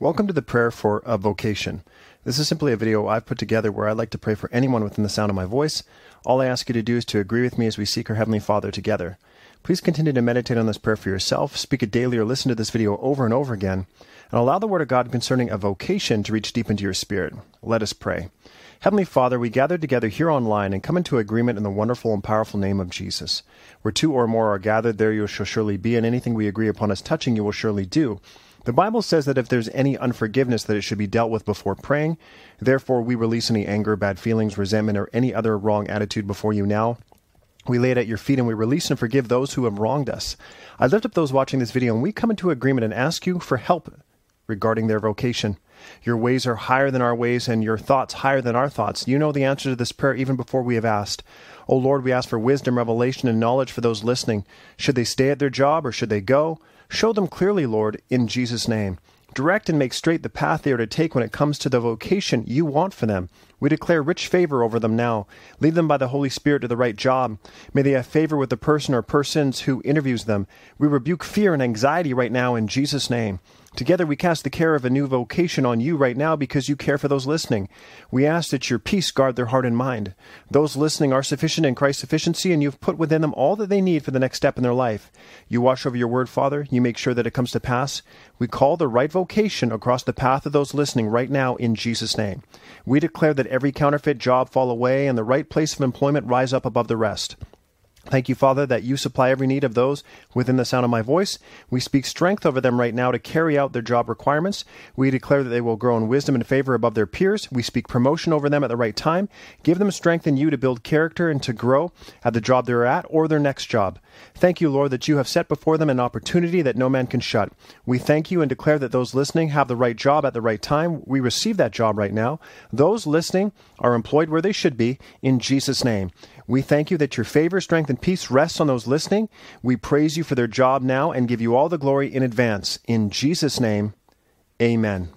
Welcome to the prayer for a vocation. This is simply a video I've put together where I'd like to pray for anyone within the sound of my voice. All I ask you to do is to agree with me as we seek our Heavenly Father together. Please continue to meditate on this prayer for yourself, speak it daily, or listen to this video over and over again, and allow the Word of God concerning a vocation to reach deep into your spirit. Let us pray. Heavenly Father, we gather together here online and come into agreement in the wonderful and powerful name of Jesus. Where two or more are gathered, there you shall surely be, and anything we agree upon as touching you will surely do. The Bible says that if there's any unforgiveness, that it should be dealt with before praying. Therefore, we release any anger, bad feelings, resentment, or any other wrong attitude before you now. We lay it at your feet and we release and forgive those who have wronged us. I lift up those watching this video and we come into agreement and ask you for help regarding their vocation. Your ways are higher than our ways and your thoughts higher than our thoughts. You know the answer to this prayer even before we have asked. O oh Lord, we ask for wisdom, revelation, and knowledge for those listening. Should they stay at their job or should they go? Show them clearly, Lord, in Jesus' name. Direct and make straight the path they are to take when it comes to the vocation you want for them. We declare rich favor over them now. Lead them by the Holy Spirit to the right job. May they have favor with the person or persons who interviews them. We rebuke fear and anxiety right now in Jesus' name. Together we cast the care of a new vocation on you right now because you care for those listening. We ask that your peace guard their heart and mind. Those listening are sufficient in Christ's sufficiency, and you've put within them all that they need for the next step in their life. You watch over your word, Father. You make sure that it comes to pass. We call the right vocation across the path of those listening right now in Jesus' name. We declare that every counterfeit job fall away and the right place of employment rise up above the rest. Thank you, Father, that you supply every need of those within the sound of my voice. We speak strength over them right now to carry out their job requirements. We declare that they will grow in wisdom and favor above their peers. We speak promotion over them at the right time. Give them strength in you to build character and to grow at the job they're at or their next job. Thank you, Lord, that you have set before them an opportunity that no man can shut. We thank you and declare that those listening have the right job at the right time. We receive that job right now. Those listening are employed where they should be in Jesus' name. We thank you that your favor, strength, and peace rests on those listening. We praise you for their job now and give you all the glory in advance. In Jesus' name, amen.